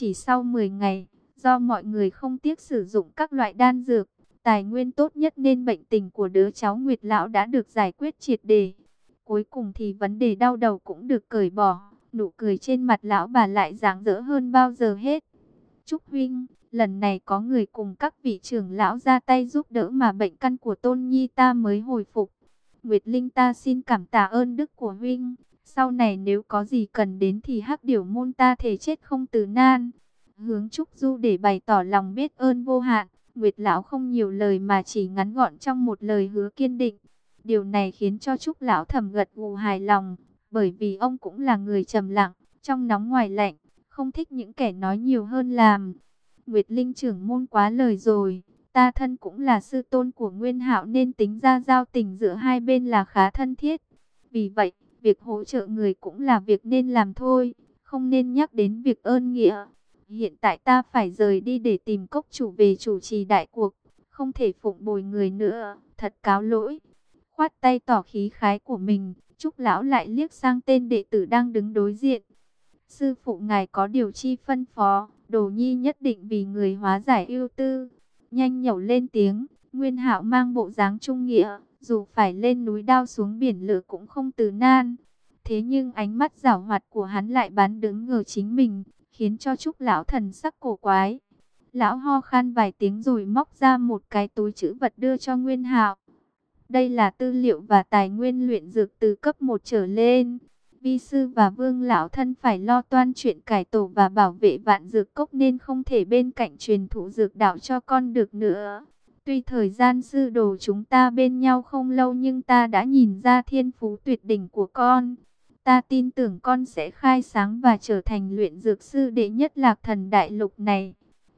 Chỉ sau 10 ngày, do mọi người không tiếc sử dụng các loại đan dược, tài nguyên tốt nhất nên bệnh tình của đứa cháu Nguyệt Lão đã được giải quyết triệt đề. Cuối cùng thì vấn đề đau đầu cũng được cởi bỏ, nụ cười trên mặt lão bà lại rạng rỡ hơn bao giờ hết. Trúc Huynh, lần này có người cùng các vị trưởng lão ra tay giúp đỡ mà bệnh căn của Tôn Nhi ta mới hồi phục. Nguyệt Linh ta xin cảm tạ ơn đức của Huynh, sau này nếu có gì cần đến thì hắc điểu môn ta thể chết không từ nan. Hướng Trúc Du để bày tỏ lòng biết ơn vô hạn, Nguyệt Lão không nhiều lời mà chỉ ngắn gọn trong một lời hứa kiên định. Điều này khiến cho Trúc Lão thầm gật gù hài lòng, bởi vì ông cũng là người trầm lặng, trong nóng ngoài lạnh, không thích những kẻ nói nhiều hơn làm. Nguyệt Linh trưởng môn quá lời rồi, ta thân cũng là sư tôn của Nguyên Hạo nên tính ra giao tình giữa hai bên là khá thân thiết. Vì vậy, việc hỗ trợ người cũng là việc nên làm thôi, không nên nhắc đến việc ơn nghĩa. Hiện tại ta phải rời đi để tìm cốc chủ về chủ trì đại cuộc, không thể phụng bồi người nữa, thật cáo lỗi. Khoát tay tỏ khí khái của mình, Trúc Lão lại liếc sang tên đệ tử đang đứng đối diện. Sư phụ ngài có điều chi phân phó, đồ nhi nhất định vì người hóa giải ưu tư. Nhanh nhẩu lên tiếng, Nguyên hạo mang bộ dáng trung nghĩa, dù phải lên núi đao xuống biển lửa cũng không từ nan. Thế nhưng ánh mắt giảo hoạt của hắn lại bắn đứng ngờ chính mình, khiến cho Trúc Lão thần sắc cổ quái. Lão ho khan vài tiếng rồi móc ra một cái túi chữ vật đưa cho Nguyên hạo. Đây là tư liệu và tài nguyên luyện dược từ cấp 1 trở lên. Vi sư và vương lão thân phải lo toan chuyện cải tổ và bảo vệ vạn dược cốc nên không thể bên cạnh truyền thụ dược đạo cho con được nữa. Tuy thời gian sư đồ chúng ta bên nhau không lâu nhưng ta đã nhìn ra thiên phú tuyệt đỉnh của con. Ta tin tưởng con sẽ khai sáng và trở thành luyện dược sư đệ nhất lạc thần đại lục này.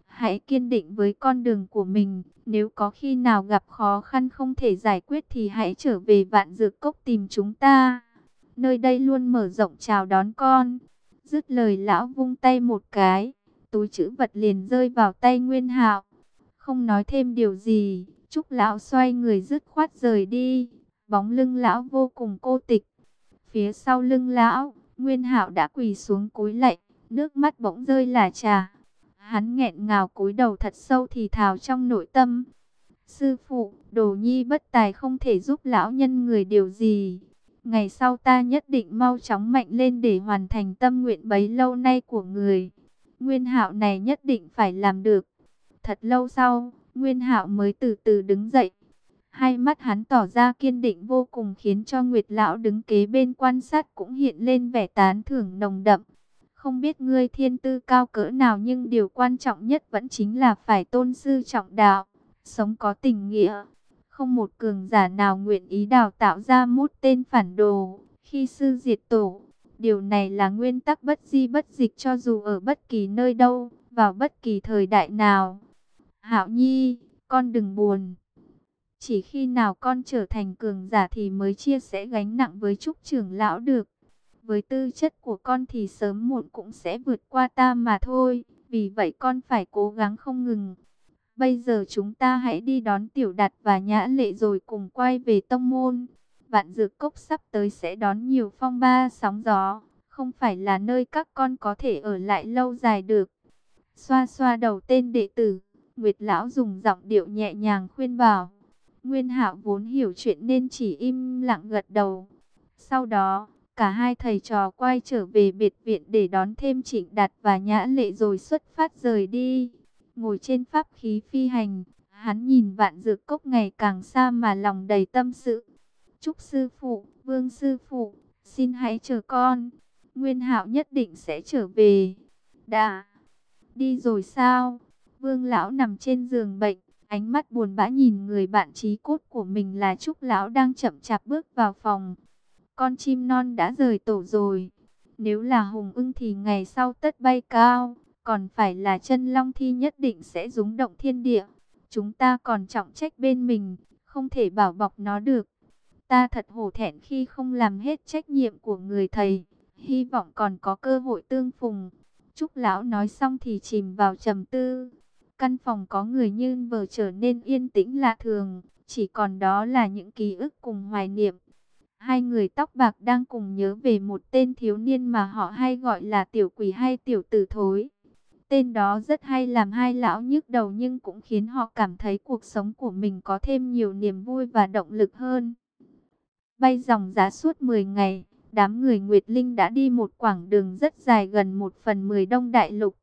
Hãy kiên định với con đường của mình. Nếu có khi nào gặp khó khăn không thể giải quyết thì hãy trở về vạn dược cốc tìm chúng ta. Nơi đây luôn mở rộng chào đón con. Dứt lời lão vung tay một cái. Túi chữ vật liền rơi vào tay Nguyên Hạo. Không nói thêm điều gì. Trúc lão xoay người dứt khoát rời đi. Bóng lưng lão vô cùng cô tịch. Phía sau lưng lão, Nguyên Hạo đã quỳ xuống cúi lạy, nước mắt bỗng rơi là trà. Hắn nghẹn ngào cúi đầu thật sâu thì thào trong nội tâm. Sư phụ, đồ nhi bất tài không thể giúp lão nhân người điều gì. Ngày sau ta nhất định mau chóng mạnh lên để hoàn thành tâm nguyện bấy lâu nay của người. Nguyên hạo này nhất định phải làm được. Thật lâu sau, Nguyên hạo mới từ từ đứng dậy. Hai mắt hắn tỏ ra kiên định vô cùng khiến cho Nguyệt Lão đứng kế bên quan sát cũng hiện lên vẻ tán thưởng nồng đậm. Không biết ngươi thiên tư cao cỡ nào nhưng điều quan trọng nhất vẫn chính là phải tôn sư trọng đạo, sống có tình nghĩa. Không một cường giả nào nguyện ý đào tạo ra mút tên phản đồ, khi sư diệt tổ. Điều này là nguyên tắc bất di bất dịch cho dù ở bất kỳ nơi đâu, vào bất kỳ thời đại nào. Hạo Nhi, con đừng buồn. Chỉ khi nào con trở thành cường giả thì mới chia sẻ gánh nặng với Trúc trưởng lão được. Với tư chất của con thì sớm muộn cũng sẽ vượt qua ta mà thôi. Vì vậy con phải cố gắng không ngừng. Bây giờ chúng ta hãy đi đón tiểu đạt và nhã lệ rồi cùng quay về tông môn. Vạn dược cốc sắp tới sẽ đón nhiều phong ba sóng gió. Không phải là nơi các con có thể ở lại lâu dài được. Xoa xoa đầu tên đệ tử. Nguyệt lão dùng giọng điệu nhẹ nhàng khuyên bảo. Nguyên Hạo vốn hiểu chuyện nên chỉ im lặng gật đầu. Sau đó, cả hai thầy trò quay trở về biệt viện để đón thêm Trịnh Đạt và Nhã Lệ rồi xuất phát rời đi. Ngồi trên pháp khí phi hành, hắn nhìn vạn dược cốc ngày càng xa mà lòng đầy tâm sự. Chúc sư phụ, vương sư phụ, xin hãy chờ con. Nguyên Hạo nhất định sẽ trở về. Đã, đi rồi sao? Vương lão nằm trên giường bệnh, Ánh mắt buồn bã nhìn người bạn trí cốt của mình là Trúc Lão đang chậm chạp bước vào phòng. Con chim non đã rời tổ rồi. Nếu là hùng ưng thì ngày sau tất bay cao. Còn phải là chân long thi nhất định sẽ rúng động thiên địa. Chúng ta còn trọng trách bên mình. Không thể bảo bọc nó được. Ta thật hổ thẹn khi không làm hết trách nhiệm của người thầy. Hy vọng còn có cơ hội tương phùng. Trúc Lão nói xong thì chìm vào trầm tư. Căn phòng có người như vờ trở nên yên tĩnh lạ thường, chỉ còn đó là những ký ức cùng hoài niệm. Hai người tóc bạc đang cùng nhớ về một tên thiếu niên mà họ hay gọi là tiểu quỷ hay tiểu tử thối. Tên đó rất hay làm hai lão nhức đầu nhưng cũng khiến họ cảm thấy cuộc sống của mình có thêm nhiều niềm vui và động lực hơn. Bay dòng giá suốt 10 ngày, đám người Nguyệt Linh đã đi một quãng đường rất dài gần một phần 10 đông đại lục.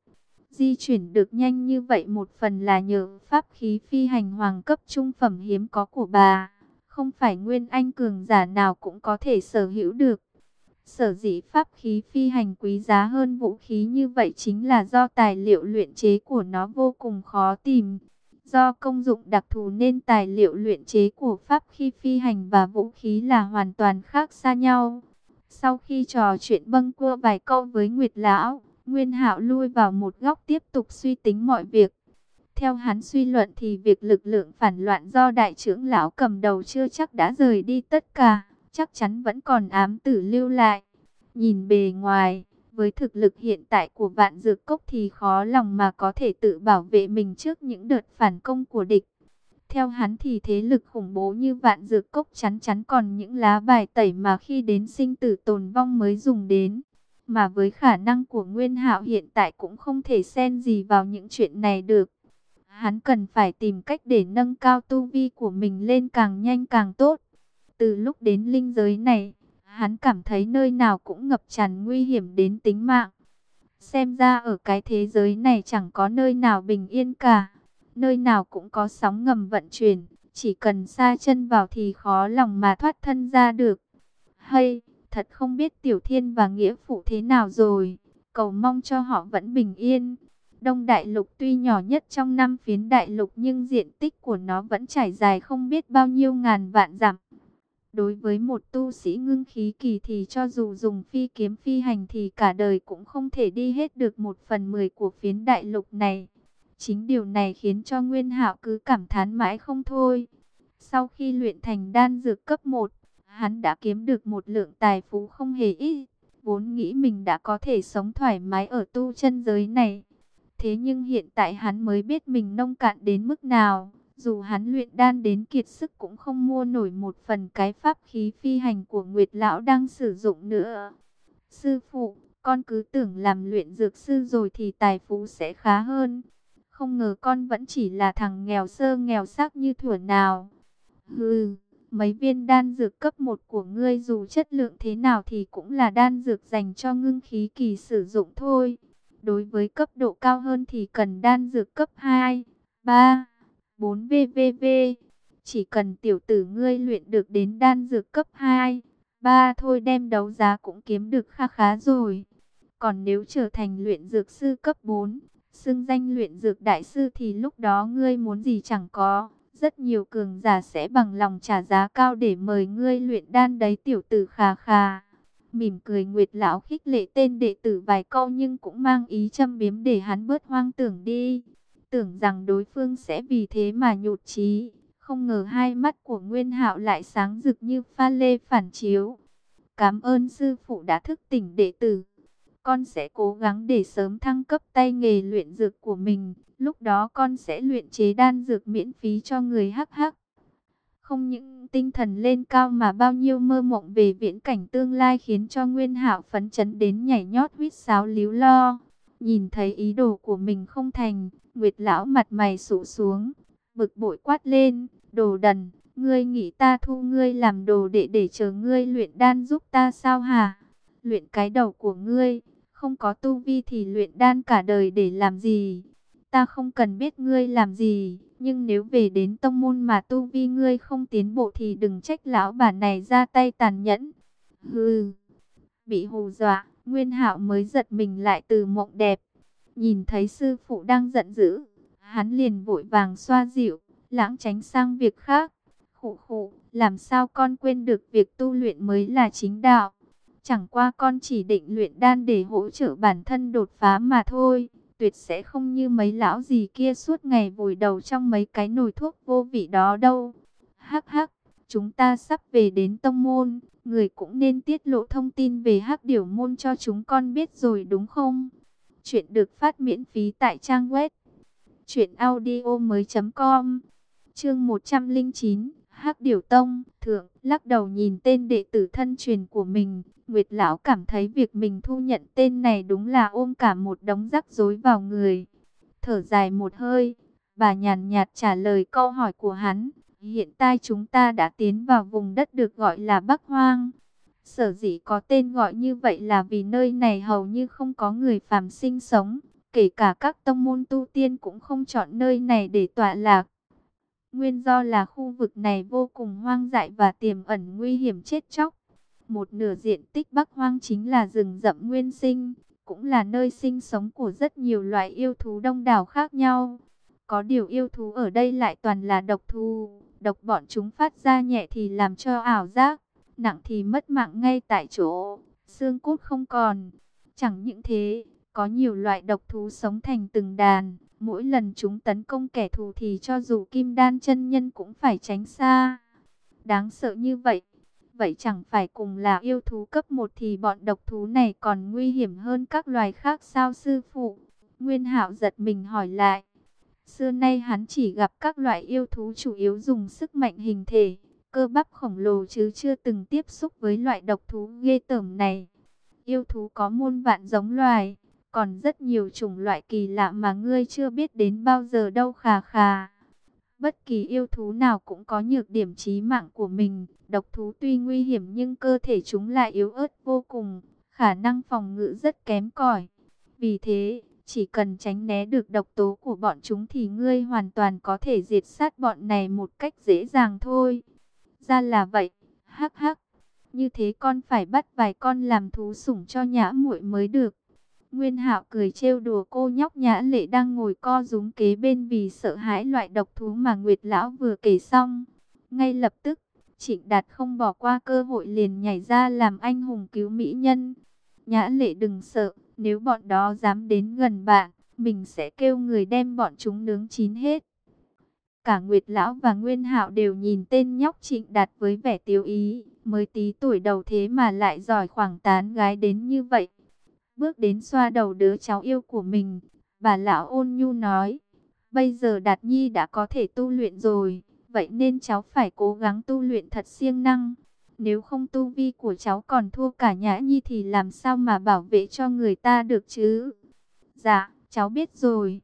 Di chuyển được nhanh như vậy một phần là nhờ pháp khí phi hành hoàng cấp trung phẩm hiếm có của bà. Không phải nguyên anh cường giả nào cũng có thể sở hữu được. Sở dĩ pháp khí phi hành quý giá hơn vũ khí như vậy chính là do tài liệu luyện chế của nó vô cùng khó tìm. Do công dụng đặc thù nên tài liệu luyện chế của pháp khí phi hành và vũ khí là hoàn toàn khác xa nhau. Sau khi trò chuyện bâng cua vài câu với Nguyệt Lão, Nguyên Hạo lui vào một góc tiếp tục suy tính mọi việc. Theo hắn suy luận thì việc lực lượng phản loạn do đại trưởng lão cầm đầu chưa chắc đã rời đi tất cả, chắc chắn vẫn còn ám tử lưu lại. Nhìn bề ngoài, với thực lực hiện tại của vạn dược cốc thì khó lòng mà có thể tự bảo vệ mình trước những đợt phản công của địch. Theo hắn thì thế lực khủng bố như vạn dược cốc chắn chắn còn những lá bài tẩy mà khi đến sinh tử tồn vong mới dùng đến. Mà với khả năng của Nguyên Hạo hiện tại cũng không thể xen gì vào những chuyện này được. Hắn cần phải tìm cách để nâng cao tu vi của mình lên càng nhanh càng tốt. Từ lúc đến linh giới này, hắn cảm thấy nơi nào cũng ngập tràn nguy hiểm đến tính mạng. Xem ra ở cái thế giới này chẳng có nơi nào bình yên cả. Nơi nào cũng có sóng ngầm vận chuyển. Chỉ cần xa chân vào thì khó lòng mà thoát thân ra được. Hay, thật không biết Tiểu Thiên và Nghĩa Phụ thế nào rồi. Cầu mong cho họ vẫn bình yên. Đông Đại Lục tuy nhỏ nhất trong năm phiến Đại Lục nhưng diện tích của nó vẫn trải dài không biết bao nhiêu ngàn vạn dặm. Đối với một tu sĩ ngưng khí kỳ thì cho dù dùng phi kiếm phi hành thì cả đời cũng không thể đi hết được một phần mười của phiến đại lục này. Chính điều này khiến cho Nguyên Hạo cứ cảm thán mãi không thôi. Sau khi luyện thành đan dược cấp 1, hắn đã kiếm được một lượng tài phú không hề ít. Vốn nghĩ mình đã có thể sống thoải mái ở tu chân giới này. Thế nhưng hiện tại hắn mới biết mình nông cạn đến mức nào. Dù hắn luyện đan đến kiệt sức cũng không mua nổi một phần cái pháp khí phi hành của Nguyệt Lão đang sử dụng nữa. Sư phụ, con cứ tưởng làm luyện dược sư rồi thì tài phú sẽ khá hơn. Không ngờ con vẫn chỉ là thằng nghèo sơ nghèo xác như thuở nào. Hừ, mấy viên đan dược cấp 1 của ngươi dù chất lượng thế nào thì cũng là đan dược dành cho ngưng khí kỳ sử dụng thôi. Đối với cấp độ cao hơn thì cần đan dược cấp 2, 3. 4 VVV. Chỉ cần tiểu tử ngươi luyện được đến đan dược cấp 2, 3 thôi đem đấu giá cũng kiếm được kha khá rồi. Còn nếu trở thành luyện dược sư cấp 4, xưng danh luyện dược đại sư thì lúc đó ngươi muốn gì chẳng có. Rất nhiều cường giả sẽ bằng lòng trả giá cao để mời ngươi luyện đan đấy, tiểu tử khà khà. Mỉm cười Nguyệt lão khích lệ tên đệ tử vài câu nhưng cũng mang ý châm biếm để hắn bớt hoang tưởng đi tưởng rằng đối phương sẽ vì thế mà nhụt chí. Không ngờ hai mắt của Nguyên Hạo lại sáng rực như pha lê phản chiếu. Cảm ơn sư phụ đã thức tỉnh đệ tử. Con sẽ cố gắng để sớm thăng cấp tay nghề luyện dược của mình. Lúc đó con sẽ luyện chế đan dược miễn phí cho người hắc hắc. Không những tinh thần lên cao mà bao nhiêu mơ mộng về viễn cảnh tương lai khiến cho Nguyên Hạo phấn chấn đến nhảy nhót huýt sáo líu lo. Nhìn thấy ý đồ của mình không thành, Nguyệt lão mặt mày sụ xuống, bực bội quát lên, đồ đần, ngươi nghĩ ta thu ngươi làm đồ đệ để chờ ngươi luyện đan giúp ta sao hả? Luyện cái đầu của ngươi, không có tu vi thì luyện đan cả đời để làm gì? Ta không cần biết ngươi làm gì, nhưng nếu về đến tông môn mà tu vi ngươi không tiến bộ thì đừng trách lão bà này ra tay tàn nhẫn. Hừ, bị hù dọa, Nguyên Hạo mới giật mình lại từ mộng đẹp. Nhìn thấy sư phụ đang giận dữ, hắn liền vội vàng xoa dịu, lãng tránh sang việc khác. Khụ khụ, làm sao con quên được việc tu luyện mới là chính đạo. Chẳng qua con chỉ định luyện đan để hỗ trợ bản thân đột phá mà thôi. Tuyệt sẽ không như mấy lão gì kia suốt ngày vùi đầu trong mấy cái nồi thuốc vô vị đó đâu. Hắc hắc, chúng ta sắp về đến tông môn. Người cũng nên tiết lộ thông tin về hắc điểu môn cho chúng con biết rồi đúng không? Chuyện được phát miễn phí tại trang web Chuyện audio mới com Chương 109 Hắc Điều Tông, thượng, lắc đầu nhìn tên đệ tử thân truyền của mình, Nguyệt Lão cảm thấy việc mình thu nhận tên này đúng là ôm cả một đống rắc rối vào người. Thở dài một hơi, bà nhàn nhạt trả lời câu hỏi của hắn. Hiện tại chúng ta đã tiến vào vùng đất được gọi là Bắc Hoang. Sở dĩ có tên gọi như vậy là vì nơi này hầu như không có người phàm sinh sống. Kể cả các tông môn tu tiên cũng không chọn nơi này để tọa lạc. Nguyên do là khu vực này vô cùng hoang dại và tiềm ẩn nguy hiểm chết chóc. Một nửa diện tích Bắc Hoang chính là rừng rậm nguyên sinh, cũng là nơi sinh sống của rất nhiều loại yêu thú đông đảo khác nhau. Có điều yêu thú ở đây lại toàn là độc thú, độc bọn chúng phát ra nhẹ thì làm cho ảo giác, nặng thì mất mạng ngay tại chỗ, xương cốt không còn. Chẳng những thế, có nhiều loại độc thú sống thành từng đàn, mỗi lần chúng tấn công kẻ thù thì cho dù kim đan chân nhân cũng phải tránh xa. Đáng sợ như vậy, vậy chẳng phải cùng là yêu thú cấp 1 thì bọn độc thú này còn nguy hiểm hơn các loài khác sao sư phụ? Nguyên Hạo giật mình hỏi lại. Xưa nay hắn chỉ gặp các loại yêu thú chủ yếu dùng sức mạnh hình thể, cơ bắp khổng lồ chứ chưa từng tiếp xúc với loại độc thú ghê tởm này. Yêu thú có muôn vạn giống loài, còn rất nhiều chủng loại kỳ lạ mà ngươi chưa biết đến bao giờ đâu khà khà. Bất kỳ yêu thú nào cũng có nhược điểm chí mạng của mình, độc thú tuy nguy hiểm nhưng cơ thể chúng lại yếu ớt vô cùng, khả năng phòng ngự rất kém cỏi. Vì thế, chỉ cần tránh né được độc tố của bọn chúng thì ngươi hoàn toàn có thể diệt sát bọn này một cách dễ dàng thôi. Ra là vậy, hắc hắc. Như thế con phải bắt vài con làm thú sủng cho nhã muội mới được. Nguyên Hạo cười trêu đùa cô nhóc nhã lệ đang ngồi co rúm kế bên vì sợ hãi loại độc thú mà Nguyệt Lão vừa kể xong. Ngay lập tức, Trịnh Đạt không bỏ qua cơ hội liền nhảy ra làm anh hùng cứu mỹ nhân. Nhã lệ đừng sợ, nếu bọn đó dám đến gần bạn, mình sẽ kêu người đem bọn chúng nướng chín hết. Cả Nguyệt Lão và Nguyên Hạo đều nhìn tên nhóc trịnh đạt với vẻ tiêu ý, mới tí tuổi đầu thế mà lại giỏi khoảng tán gái đến như vậy. Bước đến xoa đầu đứa cháu yêu của mình, bà lão ôn nhu nói, bây giờ Đạt Nhi đã có thể tu luyện rồi, vậy nên cháu phải cố gắng tu luyện thật siêng năng. Nếu không tu vi của cháu còn thua cả Nhã Nhi thì làm sao mà bảo vệ cho người ta được chứ? Dạ, cháu biết rồi.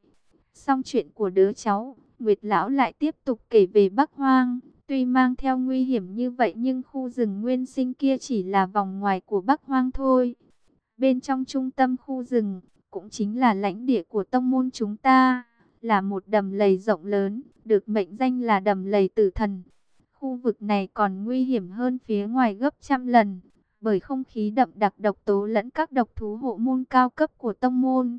Xong chuyện của đứa cháu, Nguyệt Lão lại tiếp tục kể về Bắc Hoang. Tuy mang theo nguy hiểm như vậy nhưng khu rừng nguyên sinh kia chỉ là vòng ngoài của Bắc Hoang thôi. Bên trong trung tâm khu rừng, cũng chính là lãnh địa của tông môn chúng ta, là một đầm lầy rộng lớn, được mệnh danh là đầm lầy tử thần. Khu vực này còn nguy hiểm hơn phía ngoài gấp trăm lần, bởi không khí đậm đặc độc tố lẫn các độc thú hộ môn cao cấp của tông môn.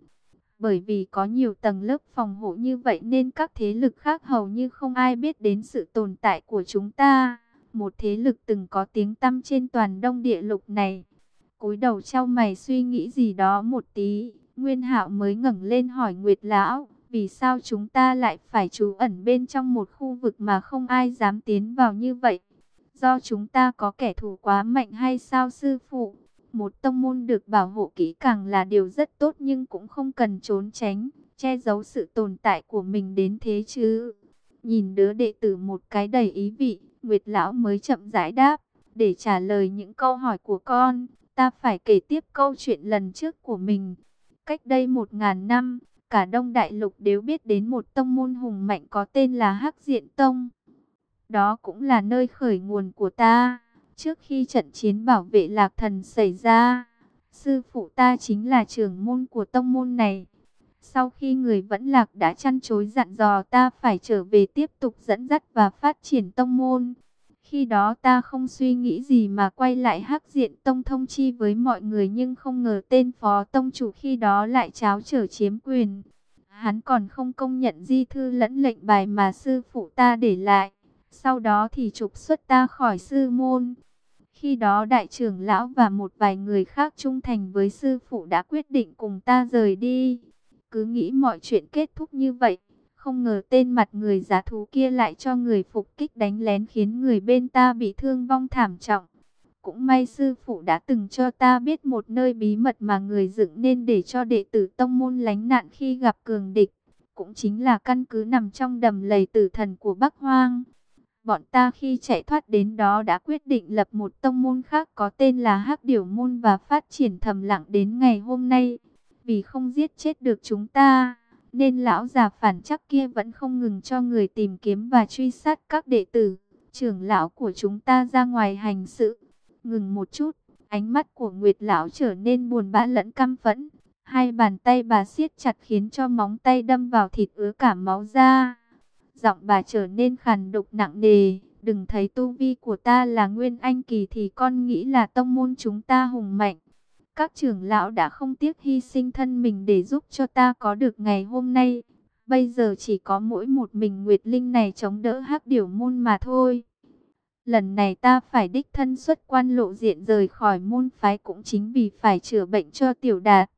Bởi vì có nhiều tầng lớp phòng hộ như vậy nên các thế lực khác hầu như không ai biết đến sự tồn tại của chúng ta. Một thế lực từng có tiếng tăm trên toàn đông địa lục này cúi đầu trao mày suy nghĩ gì đó một tí, Nguyên hạo mới ngẩng lên hỏi Nguyệt Lão. Vì sao chúng ta lại phải trú ẩn bên trong một khu vực mà không ai dám tiến vào như vậy? Do chúng ta có kẻ thù quá mạnh hay sao sư phụ? Một tông môn được bảo hộ kỹ càng là điều rất tốt nhưng cũng không cần trốn tránh, che giấu sự tồn tại của mình đến thế chứ. Nhìn đứa đệ tử một cái đầy ý vị, Nguyệt Lão mới chậm rãi đáp, để trả lời những câu hỏi của con, ta phải kể tiếp câu chuyện lần trước của mình. Cách đây một ngàn năm, cả Đông Đại Lục đều biết đến một tông môn hùng mạnh có tên là Hắc Diện Tông. Đó cũng là nơi khởi nguồn của ta. Trước khi trận chiến bảo vệ Lạc Thần xảy ra, sư phụ ta chính là trưởng môn của tông môn này. Sau khi người vẫn lạc đã chăn chối dặn dò ta phải trở về tiếp tục dẫn dắt và phát triển tông môn. Khi đó ta không suy nghĩ gì mà quay lại hắc diện tông thông chi với mọi người nhưng không ngờ tên phó tông chủ khi đó lại cháo trở chiếm quyền. Hắn còn không công nhận di thư lẫn lệnh bài mà sư phụ ta để lại. Sau đó thì trục xuất ta khỏi sư môn. Khi đó đại trưởng lão và một vài người khác trung thành với sư phụ đã quyết định cùng ta rời đi. Cứ nghĩ mọi chuyện kết thúc như vậy. Không ngờ tên mặt người giá thú kia lại cho người phục kích đánh lén khiến người bên ta bị thương vong thảm trọng. Cũng may sư phụ đã từng cho ta biết một nơi bí mật mà người dựng nên để cho đệ tử tông môn lánh nạn khi gặp cường địch. Cũng chính là căn cứ nằm trong đầm lầy tử thần của Bắc Hoang. Bọn ta khi chạy thoát đến đó đã quyết định lập một tông môn khác có tên là Hắc Điểu Môn và phát triển thầm lặng đến ngày hôm nay. Vì không giết chết được chúng ta, nên lão già phản chắc kia vẫn không ngừng cho người tìm kiếm và truy sát các đệ tử, trưởng lão của chúng ta ra ngoài hành sự. Ngừng một chút, ánh mắt của Nguyệt lão trở nên buồn bã lẫn căm phẫn. Hai bàn tay bà siết chặt khiến cho móng tay đâm vào thịt ứa cả máu ra. Giọng bà trở nên khàn đục nặng nề. Đừng thấy tu vi của ta là nguyên anh kỳ thì con nghĩ là tông môn chúng ta hùng mạnh. Các trưởng lão đã không tiếc hy sinh thân mình để giúp cho ta có được ngày hôm nay. Bây giờ chỉ có mỗi một mình Nguyệt Linh này chống đỡ hắc điểu môn mà thôi. Lần này ta phải đích thân xuất quan lộ diện rời khỏi môn phái cũng chính vì phải chữa bệnh cho tiểu đạt.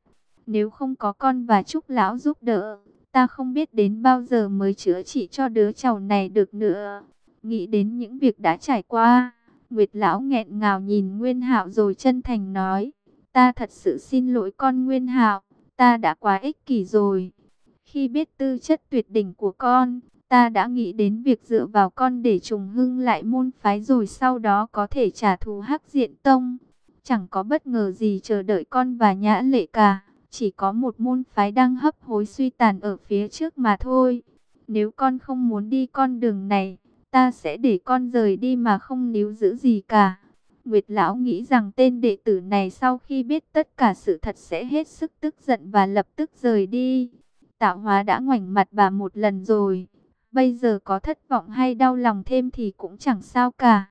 Nếu không có con và Trúc Lão giúp đỡ, ta không biết đến bao giờ mới chữa trị cho đứa cháu này được nữa. Nghĩ đến những việc đã trải qua, Nguyệt Lão nghẹn ngào nhìn Nguyên Hạo rồi chân thành nói, ta thật sự xin lỗi con Nguyên Hạo, ta đã quá ích kỷ rồi. Khi biết tư chất tuyệt đỉnh của con, ta đã nghĩ đến việc dựa vào con để trùng hưng lại môn phái rồi sau đó có thể trả thù hắc diện tông. Chẳng có bất ngờ gì chờ đợi con và nhã lệ cả. Chỉ có một môn phái đang hấp hối suy tàn ở phía trước mà thôi. Nếu con không muốn đi con đường này, ta sẽ để con rời đi mà không níu giữ gì cả. Nguyệt Lão nghĩ rằng tên đệ tử này sau khi biết tất cả sự thật sẽ hết sức tức giận và lập tức rời đi. Tạo hóa đã ngoảnh mặt bà một lần rồi. Bây giờ có thất vọng hay đau lòng thêm thì cũng chẳng sao cả.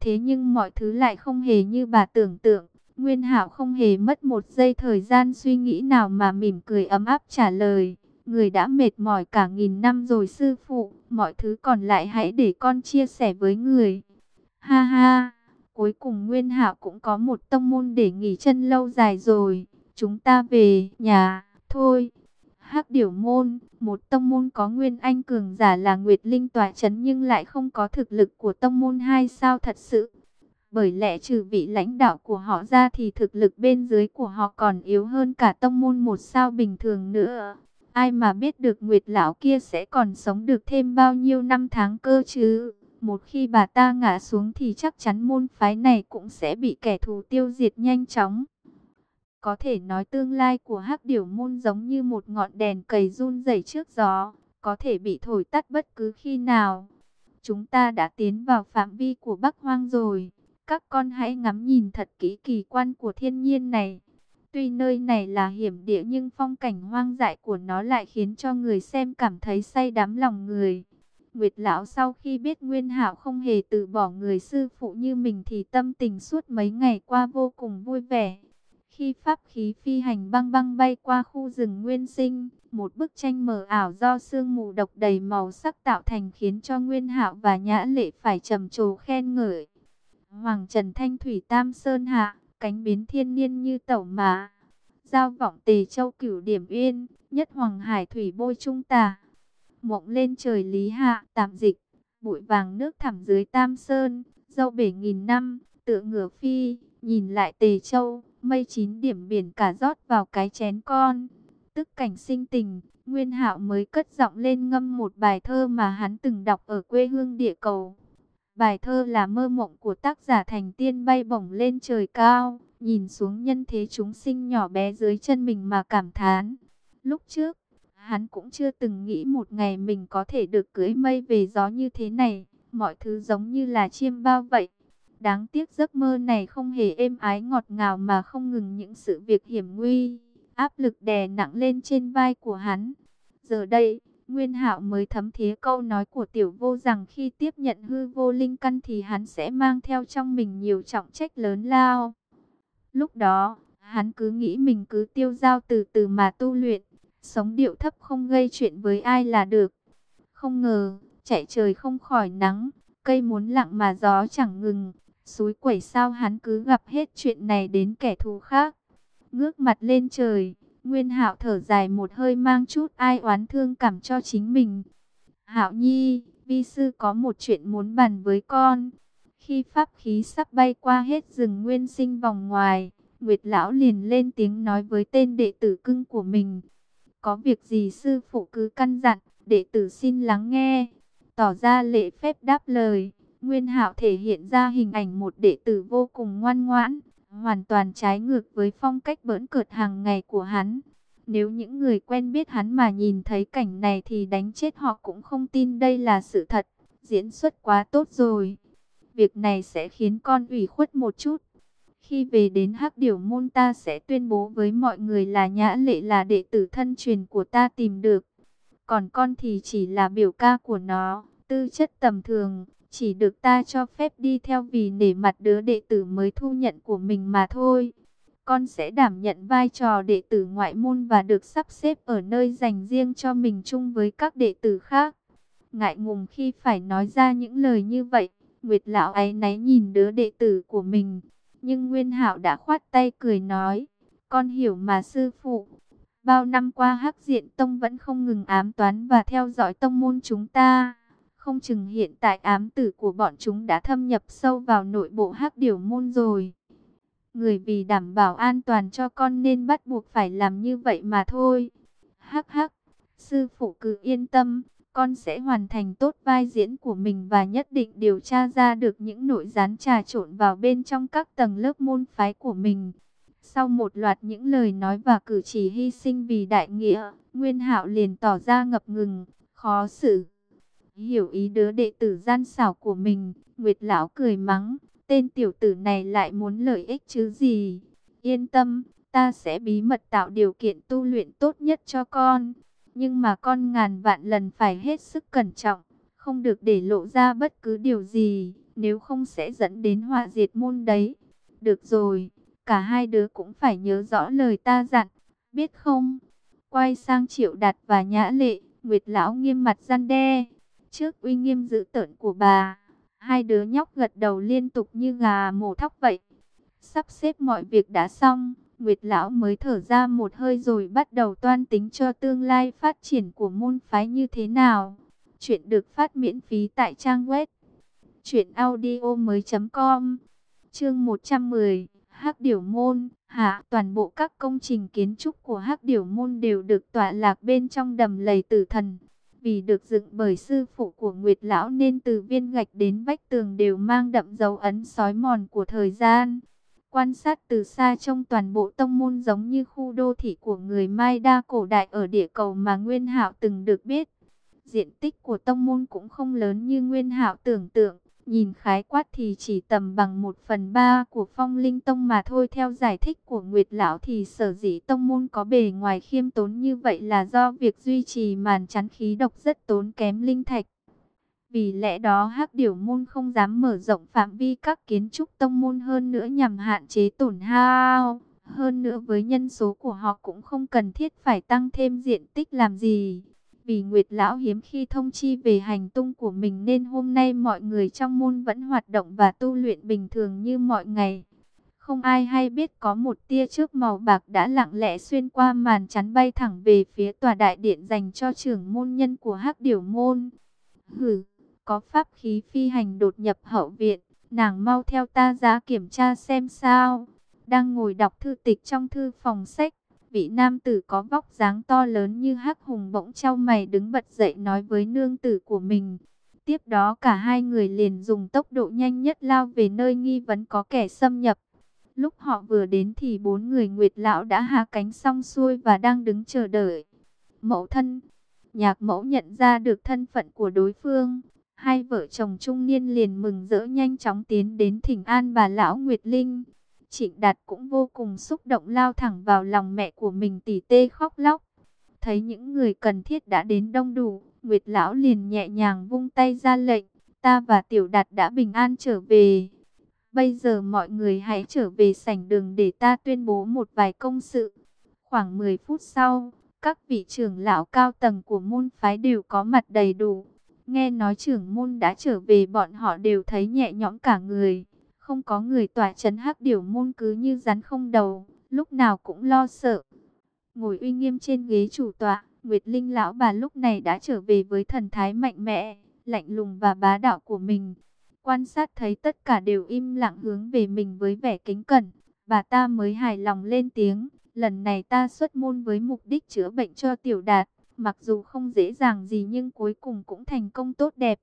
Thế nhưng mọi thứ lại không hề như bà tưởng tượng. Nguyên Hạo không hề mất một giây thời gian suy nghĩ nào mà mỉm cười ấm áp trả lời. Người đã mệt mỏi cả nghìn năm rồi sư phụ, mọi thứ còn lại hãy để con chia sẻ với người. Ha ha, cuối cùng Nguyên Hạo cũng có một tông môn để nghỉ chân lâu dài rồi. Chúng ta về nhà, thôi. Hắc Điểu Môn, một tông môn có nguyên anh cường giả là Nguyệt Linh tỏa chấn nhưng lại không có thực lực của tông môn hai sao thật sự. Bởi lẽ trừ vị lãnh đạo của họ ra thì thực lực bên dưới của họ còn yếu hơn cả tông môn một sao bình thường nữa. Ai mà biết được Nguyệt Lão kia sẽ còn sống được thêm bao nhiêu năm tháng cơ chứ. Một khi bà ta ngã xuống thì chắc chắn môn phái này cũng sẽ bị kẻ thù tiêu diệt nhanh chóng. Có thể nói tương lai của hắc điểu môn giống như một ngọn đèn cầy run rẩy trước gió, có thể bị thổi tắt bất cứ khi nào. Chúng ta đã tiến vào phạm vi của Bắc Hoang rồi. Các con hãy ngắm nhìn thật kỹ kỳ quan của thiên nhiên này. Tuy nơi này là hiểm địa nhưng phong cảnh hoang dại của nó lại khiến cho người xem cảm thấy say đắm lòng người. Nguyệt lão sau khi biết Nguyên Hạo không hề từ bỏ người sư phụ như mình thì tâm tình suốt mấy ngày qua vô cùng vui vẻ. Khi pháp khí phi hành băng băng bay qua khu rừng nguyên sinh, một bức tranh mờ ảo do sương mù độc đầy màu sắc tạo thành khiến cho Nguyên Hạo và Nhã Lệ phải trầm trồ khen ngợi. Hoàng Trần Thanh Thủy Tam Sơn Hạ, cánh biến thiên niên như tẩu mã. Giao vọng tề châu cửu điểm uyên, nhất Hoàng Hải Thủy bôi trung tà. Mộng lên trời lý hạ, tạm dịch, bụi vàng nước thẳm dưới Tam Sơn, dâu bể nghìn năm, tựa ngửa phi, nhìn lại tề châu, mây chín điểm biển cả rót vào cái chén con. Tức cảnh sinh tình, Nguyên Hạo mới cất giọng lên ngâm một bài thơ mà hắn từng đọc ở quê hương địa cầu. Bài thơ là mơ mộng của tác giả thành tiên bay bổng lên trời cao, nhìn xuống nhân thế chúng sinh nhỏ bé dưới chân mình mà cảm thán. Lúc trước, hắn cũng chưa từng nghĩ một ngày mình có thể được cưới mây về gió như thế này, mọi thứ giống như là chiêm bao vậy. Đáng tiếc giấc mơ này không hề êm ái ngọt ngào mà không ngừng những sự việc hiểm nguy, áp lực đè nặng lên trên vai của hắn. Giờ đây, Nguyên Hạo mới thấm thía câu nói của tiểu vô rằng khi tiếp nhận hư vô linh căn thì hắn sẽ mang theo trong mình nhiều trọng trách lớn lao. Lúc đó, hắn cứ nghĩ mình cứ tiêu giao từ từ mà tu luyện, sống điệu thấp không gây chuyện với ai là được. Không ngờ, chạy trời không khỏi nắng, cây muốn lặng mà gió chẳng ngừng, suối quẩy sao hắn cứ gặp hết chuyện này đến kẻ thù khác. Ngước mặt lên trời, Nguyên Hạo thở dài một hơi mang chút ai oán thương cảm cho chính mình. Hạo Nhi, vi sư có một chuyện muốn bàn với con. Khi pháp khí sắp bay qua hết rừng nguyên sinh vòng ngoài, Nguyệt Lão liền lên tiếng nói với tên đệ tử cưng của mình. Có việc gì sư phụ cứ căn dặn, đệ tử xin lắng nghe. tỏ ra lễ phép đáp lời. Nguyên Hạo thể hiện ra hình ảnh một đệ tử vô cùng ngoan ngoãn, hoàn toàn trái ngược với phong cách bỡn cợt hàng ngày của hắn. Nếu những người quen biết hắn mà nhìn thấy cảnh này thì đánh chết họ cũng không tin đây là sự thật. Diễn xuất quá tốt rồi. Việc này sẽ khiến con ủy khuất một chút. Khi về đến Hắc Điểu Môn ta sẽ tuyên bố với mọi người là Nhã Lệ là đệ tử thân truyền của ta tìm được. Còn con thì chỉ là biểu ca của nó, tư chất tầm thường, chỉ được ta cho phép đi theo vì nể mặt đứa đệ tử mới thu nhận của mình mà thôi. Con sẽ đảm nhận vai trò đệ tử ngoại môn và được sắp xếp ở nơi dành riêng cho mình chung với các đệ tử khác. Ngại ngùng khi phải nói ra những lời như vậy, Nguyệt lão ấy náy nhìn đứa đệ tử của mình. Nhưng Nguyên Hạo đã khoát tay cười nói, con hiểu mà sư phụ. Bao năm qua Hắc Diện Tông vẫn không ngừng ám toán và theo dõi tông môn chúng ta. Không chừng hiện tại ám tử của bọn chúng đã thâm nhập sâu vào nội bộ Hắc điều môn rồi. Người vì đảm bảo an toàn cho con nên bắt buộc phải làm như vậy mà thôi. Hắc hắc, sư phụ cứ yên tâm, con sẽ hoàn thành tốt vai diễn của mình và nhất định điều tra ra được những nội gián trà trộn vào bên trong các tầng lớp môn phái của mình. Sau một loạt những lời nói và cử chỉ hy sinh vì đại nghĩa, Nguyên Hạo liền tỏ ra ngập ngừng, khó xử. Hiểu ý đứa đệ tử gian xảo của mình, Nguyệt Lão cười mắng, tên tiểu tử này lại muốn lợi ích chứ gì. Yên tâm, ta sẽ bí mật tạo điều kiện tu luyện tốt nhất cho con. Nhưng mà con ngàn vạn lần phải hết sức cẩn trọng, không được để lộ ra bất cứ điều gì, nếu không sẽ dẫn đến họa diệt môn đấy. Được rồi, cả hai đứa cũng phải nhớ rõ lời ta dặn, biết không? Quay sang triệu đạt và nhã lệ, Nguyệt Lão nghiêm mặt gian đe. Trước uy nghiêm dữ tợn của bà, hai đứa nhóc gật đầu liên tục như gà mổ thóc vậy. Sắp xếp mọi việc đã xong, Nguyệt Lão mới thở ra một hơi rồi bắt đầu toan tính cho tương lai phát triển của môn phái như thế nào. Chuyện được phát miễn phí tại trang web chuyểnaudio.com Chương 110, Hắc Điểu môn, hạ toàn bộ các công trình kiến trúc của Hắc Điểu môn đều được tọa lạc bên trong đầm lầy tử thần. Vì được dựng bởi sư phụ của Nguyệt Lão nên từ viên gạch đến vách tường đều mang đậm dấu ấn sói mòn của thời gian. Quan sát từ xa trong toàn bộ tông môn giống như khu đô thị của người Mai Đa cổ đại ở địa cầu mà Nguyên Hạo từng được biết. Diện tích của tông môn cũng không lớn như Nguyên Hạo tưởng tượng, nhìn khái quát thì chỉ tầm bằng một phần ba của phong linh tông mà thôi. Theo giải thích của Nguyệt Lão thì sở dĩ tông môn có bề ngoài khiêm tốn như vậy là do việc duy trì màn chắn khí độc rất tốn kém linh thạch. Vì lẽ đó hắc điểu môn không dám mở rộng phạm vi các kiến trúc tông môn hơn nữa nhằm hạn chế tổn hao. Hơn nữa với nhân số của họ cũng không cần thiết phải tăng thêm diện tích làm gì. Vì Nguyệt Lão hiếm khi thông chi về hành tung của mình nên hôm nay mọi người trong môn vẫn hoạt động và tu luyện bình thường như mọi ngày. Không ai hay biết có một tia trước màu bạc đã lặng lẽ xuyên qua màn chắn bay thẳng về phía tòa đại điện dành cho trưởng môn nhân của hắc điểu môn. Hừ! Có pháp khí phi hành đột nhập hậu viện, nàng mau theo ta ra kiểm tra xem sao. Đang ngồi đọc thư tịch trong thư phòng sách, vị nam tử có vóc dáng to lớn như hắc hùng bỗng trao mày đứng bật dậy nói với nương tử của mình. Tiếp đó cả hai người liền dùng tốc độ nhanh nhất lao về nơi nghi vấn có kẻ xâm nhập. Lúc họ vừa đến thì bốn người Nguyệt Lão đã hạ cánh xong xuôi và đang đứng chờ đợi. Mẫu thân, nhạc mẫu nhận ra được thân phận của đối phương, Hai vợ chồng trung niên liền mừng rỡ nhanh chóng tiến đến thỉnh an bà lão Nguyệt Linh. Trịnh Đạt cũng vô cùng xúc động lao thẳng vào lòng mẹ của mình tỉ tê khóc lóc. Thấy những người cần thiết đã đến đông đủ, Nguyệt Lão liền nhẹ nhàng vung tay ra lệnh, ta và Tiểu Đạt đã bình an trở về. Bây giờ mọi người hãy trở về sảnh đường để ta tuyên bố một vài công sự. Khoảng 10 phút sau, các vị trưởng lão cao tầng của môn phái đều có mặt đầy đủ. Nghe nói trưởng môn đã trở về bọn họ đều thấy nhẹ nhõm cả người. Không có người tỏa chấn hắc điểu môn cứ như rắn không đầu, lúc nào cũng lo sợ. Ngồi uy nghiêm trên ghế chủ tọa, Nguyệt Linh lão bà lúc này đã trở về với thần thái mạnh mẽ, lạnh lùng và bá đạo của mình. Quan sát thấy tất cả đều im lặng hướng về mình với vẻ kính cẩn, bà ta mới hài lòng lên tiếng. Lần này ta xuất môn với mục đích chữa bệnh cho tiểu đạt, Mặc dù không dễ dàng gì nhưng cuối cùng cũng thành công tốt đẹp.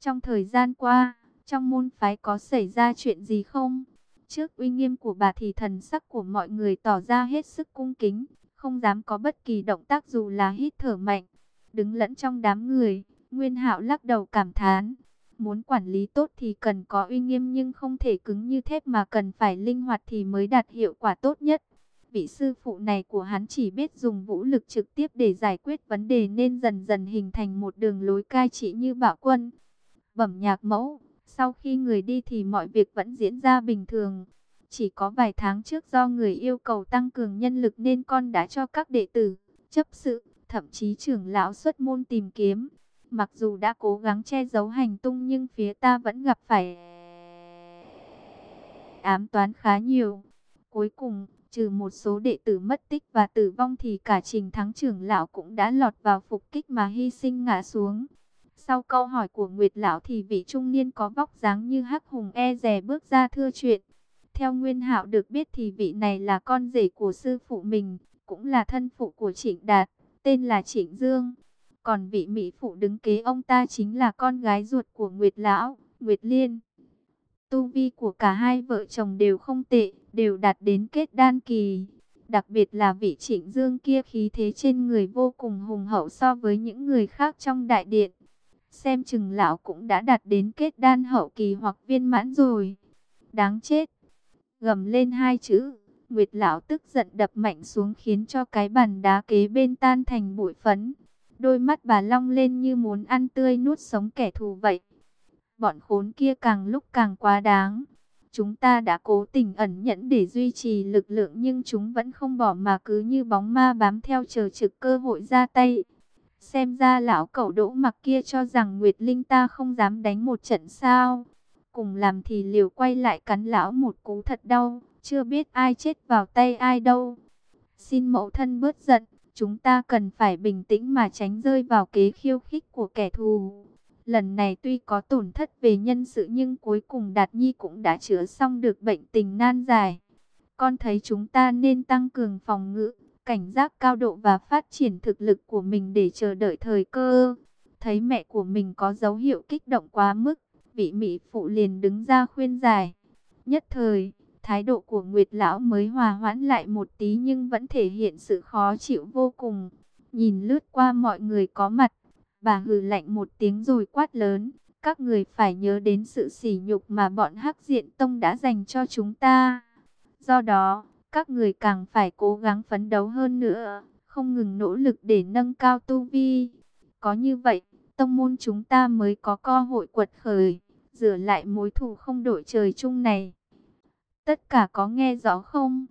Trong thời gian qua, trong môn phái có xảy ra chuyện gì không? Trước uy nghiêm của bà thì thần sắc của mọi người tỏ ra hết sức cung kính, không dám có bất kỳ động tác dù là hít thở mạnh. Đứng lẫn trong đám người, Nguyên Hạo lắc đầu cảm thán. Muốn quản lý tốt thì cần có uy nghiêm nhưng không thể cứng như thép mà cần phải linh hoạt thì mới đạt hiệu quả tốt nhất. Vị sư phụ này của hắn chỉ biết dùng vũ lực trực tiếp để giải quyết vấn đề nên dần dần hình thành một đường lối cai trị như bạo quân. Bẩm nhạc mẫu, sau khi người đi thì mọi việc vẫn diễn ra bình thường. Chỉ có vài tháng trước do người yêu cầu tăng cường nhân lực nên con đã cho các đệ tử, chấp sự, thậm chí trưởng lão xuất môn tìm kiếm. Mặc dù đã cố gắng che giấu hành tung nhưng phía ta vẫn gặp phải ám toán khá nhiều. Cuối cùng, trừ một số đệ tử mất tích và tử vong thì cả trình thắng trưởng lão cũng đã lọt vào phục kích mà hy sinh ngã xuống. Sau câu hỏi của Nguyệt Lão thì vị trung niên có vóc dáng như hắc hùng e rè bước ra thưa chuyện. Theo Nguyên Hạo được biết thì vị này là con rể của sư phụ mình, cũng là thân phụ của Trịnh Đạt, tên là Trịnh Dương. Còn vị mỹ phụ đứng kế ông ta chính là con gái ruột của Nguyệt Lão, Nguyệt Liên. Tu vi của cả hai vợ chồng đều không tệ, đều đạt đến kết đan kỳ. Đặc biệt là vị trịnh dương kia khí thế trên người vô cùng hùng hậu so với những người khác trong đại điện. Xem chừng lão cũng đã đạt đến kết đan hậu kỳ hoặc viên mãn rồi. Đáng chết. Gầm lên hai chữ. Nguyệt lão tức giận đập mạnh xuống khiến cho cái bàn đá kế bên tan thành bụi phấn. Đôi mắt bà long lên như muốn ăn tươi nuốt sống kẻ thù vậy. Bọn khốn kia càng lúc càng quá đáng. Chúng ta đã cố tình ẩn nhẫn để duy trì lực lượng nhưng chúng vẫn không bỏ mà cứ như bóng ma bám theo chờ trực cơ hội ra tay. Xem ra lão cẩu đỗ mặc kia cho rằng Nguyệt Linh ta không dám đánh một trận sao. Cùng làm thì liều quay lại cắn lão một cú thật đau, chưa biết ai chết vào tay ai đâu. Xin mẫu thân bớt giận, chúng ta cần phải bình tĩnh mà tránh rơi vào kế khiêu khích của kẻ thù. Lần này tuy có tổn thất về nhân sự nhưng cuối cùng Đạt Nhi cũng đã chữa xong được bệnh tình nan dài Con thấy chúng ta nên tăng cường phòng ngự, cảnh giác cao độ và phát triển thực lực của mình để chờ đợi thời cơ. Thấy mẹ của mình có dấu hiệu kích động quá mức, vị mỹ phụ liền đứng ra khuyên giải. Nhất thời, thái độ của Nguyệt Lão mới hòa hoãn lại một tí nhưng vẫn thể hiện sự khó chịu vô cùng. Nhìn lướt qua mọi người có mặt, Bà hừ lạnh một tiếng rồi quát lớn, các người phải nhớ đến sự sỉ nhục mà bọn Hắc Diện Tông đã dành cho chúng ta. Do đó, các người càng phải cố gắng phấn đấu hơn nữa, không ngừng nỗ lực để nâng cao tu vi. Có như vậy, tông môn chúng ta mới có cơ hội quật khởi, rửa lại mối thù không đổi trời chung này. Tất cả có nghe rõ không?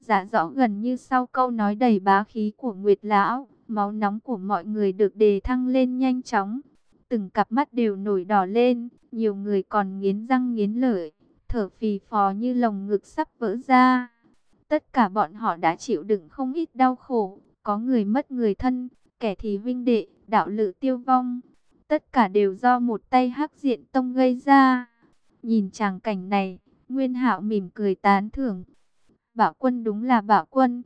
Giả rõ gần như sau câu nói đầy bá khí của Nguyệt Lão, Máu nóng của mọi người được đề thăng lên nhanh chóng. Từng cặp mắt đều nổi đỏ lên, nhiều người còn nghiến răng nghiến lợi, thở phì phò như lồng ngực sắp vỡ ra. Tất cả bọn họ đã chịu đựng không ít đau khổ, có người mất người thân, kẻ thì vinh đệ, đạo lự tiêu vong. Tất cả đều do một tay hắc diện tông gây ra. Nhìn chàng cảnh này, Nguyên Hạo mỉm cười tán thưởng. Bảo quân đúng là bảo quân,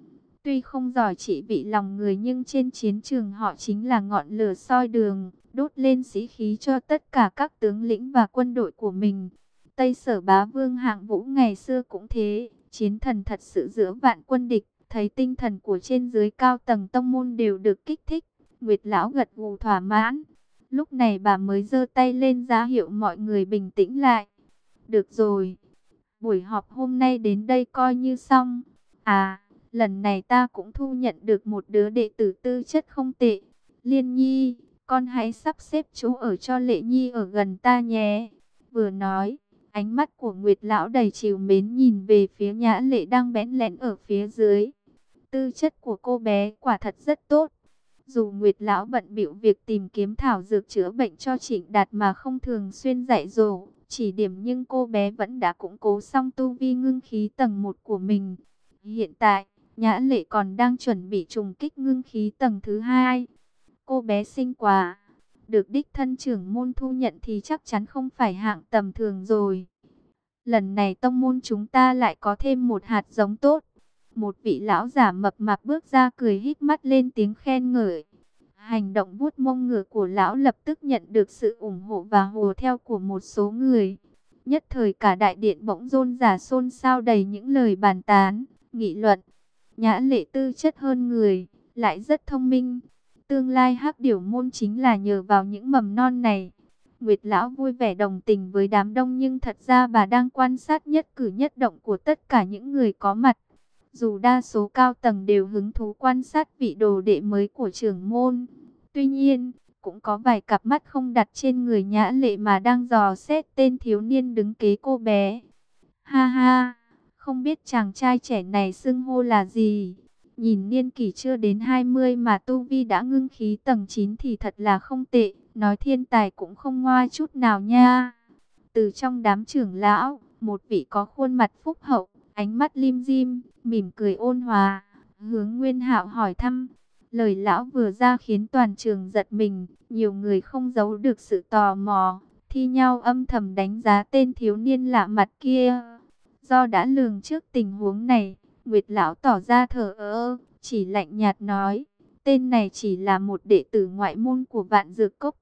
Tuy không giỏi chỉ bị lòng người nhưng trên chiến trường họ chính là ngọn lửa soi đường, đốt lên sĩ khí cho tất cả các tướng lĩnh và quân đội của mình. Tây sở bá vương hạng vũ ngày xưa cũng thế, chiến thần thật sự giữa vạn quân địch, thấy tinh thần của trên dưới cao tầng tông môn đều được kích thích. Nguyệt lão gật gù thỏa mãn. Lúc này bà mới giơ tay lên ra hiệu mọi người bình tĩnh lại. Được rồi, buổi họp hôm nay đến đây coi như xong. À, Lần này ta cũng thu nhận được một đứa đệ tử tư chất không tệ. Liên Nhi, con hãy sắp xếp chỗ ở cho Lệ Nhi ở gần ta nhé. Vừa nói, ánh mắt của Nguyệt Lão đầy chiều mến nhìn về phía Nhã Lệ đang bén lén ở phía dưới. Tư chất của cô bé quả thật rất tốt. Dù Nguyệt Lão bận bịu việc tìm kiếm thảo dược chữa bệnh cho Trịnh Đạt mà không thường xuyên dạy dỗ, chỉ điểm nhưng cô bé vẫn đã củng cố xong tu vi ngưng khí tầng 1 của mình. Hiện tại, Nhã lệ còn đang chuẩn bị trùng kích ngưng khí tầng thứ hai. Cô bé sinh quả Được đích thân trưởng môn thu nhận thì chắc chắn không phải hạng tầm thường rồi. Lần này tông môn chúng ta lại có thêm một hạt giống tốt. Một vị lão giả mập mạp bước ra cười hít mắt lên tiếng khen ngợi. Hành động vuốt mông ngựa của lão lập tức nhận được sự ủng hộ và hồ theo của một số người. Nhất thời cả đại điện bỗng rôn giả xôn xao đầy những lời bàn tán, nghị luận. Nhã lệ tư chất hơn người, lại rất thông minh. Tương lai hắc điểu môn chính là nhờ vào những mầm non này. Nguyệt lão vui vẻ đồng tình với đám đông nhưng thật ra bà đang quan sát nhất cử nhất động của tất cả những người có mặt. Dù đa số cao tầng đều hứng thú quan sát vị đồ đệ mới của trưởng môn. Tuy nhiên, cũng có vài cặp mắt không đặt trên người nhã lệ mà đang dò xét tên thiếu niên đứng kế cô bé. Ha ha, không biết chàng trai trẻ này xưng hô là gì? Nhìn niên kỷ chưa đến 20 mà Tu Vi đã ngưng khí tầng 9 thì thật là không tệ, nói thiên tài cũng không ngoa chút nào nha. Từ trong đám trưởng lão, một vị có khuôn mặt phúc hậu, ánh mắt lim dim, mỉm cười ôn hòa, hướng Nguyên Hạo hỏi thăm. Lời lão vừa ra khiến toàn trường giật mình, nhiều người không giấu được sự tò mò, thi nhau âm thầm đánh giá tên thiếu niên lạ mặt kia. Do đã lường trước tình huống này, Nguyệt lão tỏ ra thờ ơ, chỉ lạnh nhạt nói, tên này chỉ là một đệ tử ngoại môn của vạn dược cốc.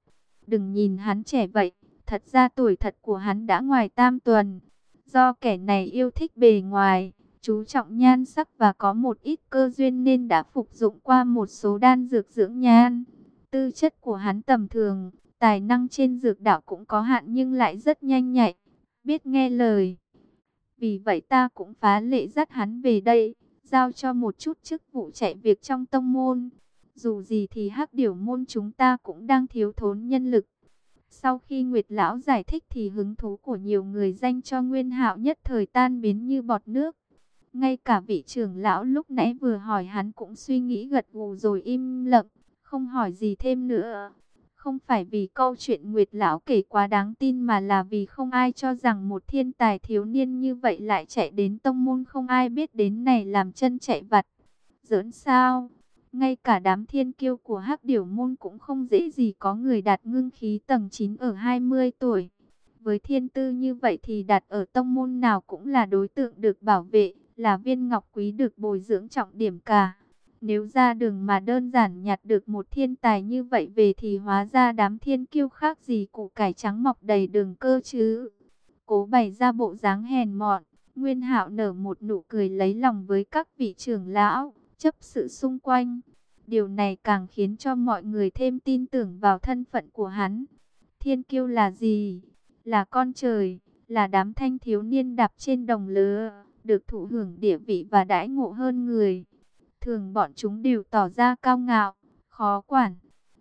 Đừng nhìn hắn trẻ vậy, thật ra tuổi thật của hắn đã ngoài tam tuần. Do kẻ này yêu thích bề ngoài, chú trọng nhan sắc và có một ít cơ duyên nên đã phục dụng qua một số đan dược dưỡng nhan. Tư chất của hắn tầm thường, tài năng trên dược đạo cũng có hạn nhưng lại rất nhanh nhạy, biết nghe lời. Vì vậy ta cũng phá lệ dắt hắn về đây, giao cho một chút chức vụ chạy việc trong tông môn. Dù gì thì hắc điểu môn chúng ta cũng đang thiếu thốn nhân lực. Sau khi Nguyệt Lão giải thích thì hứng thú của nhiều người danh cho Nguyên Hạo nhất thời tan biến như bọt nước. Ngay cả vị trưởng lão lúc nãy vừa hỏi hắn cũng suy nghĩ gật gù rồi im lặng, không hỏi gì thêm nữa. Không phải vì câu chuyện Nguyệt Lão kể quá đáng tin mà là vì không ai cho rằng một thiên tài thiếu niên như vậy lại chạy đến tông môn không ai biết đến này làm chân chạy vặt. Giỡn sao? Ngay cả đám thiên kiêu của hắc điểu môn cũng không dễ gì có người đạt ngưng khí tầng 9 ở 20 tuổi. Với thiên tư như vậy thì đạt ở tông môn nào cũng là đối tượng được bảo vệ, là viên ngọc quý được bồi dưỡng trọng điểm cả. Nếu ra đường mà đơn giản nhặt được một thiên tài như vậy về thì hóa ra đám thiên kiêu khác gì củ cải trắng mọc đầy đường cơ chứ. Cố bày ra bộ dáng hèn mọn, Nguyên Hạo nở một nụ cười lấy lòng với các vị trưởng lão, chấp sự xung quanh. Điều này càng khiến cho mọi người thêm tin tưởng vào thân phận của hắn. Thiên kiêu là gì? Là con trời, là đám thanh thiếu niên đạp trên đồng lứa, được thụ hưởng địa vị và đãi ngộ hơn người. Thường bọn chúng đều tỏ ra cao ngạo, khó quản.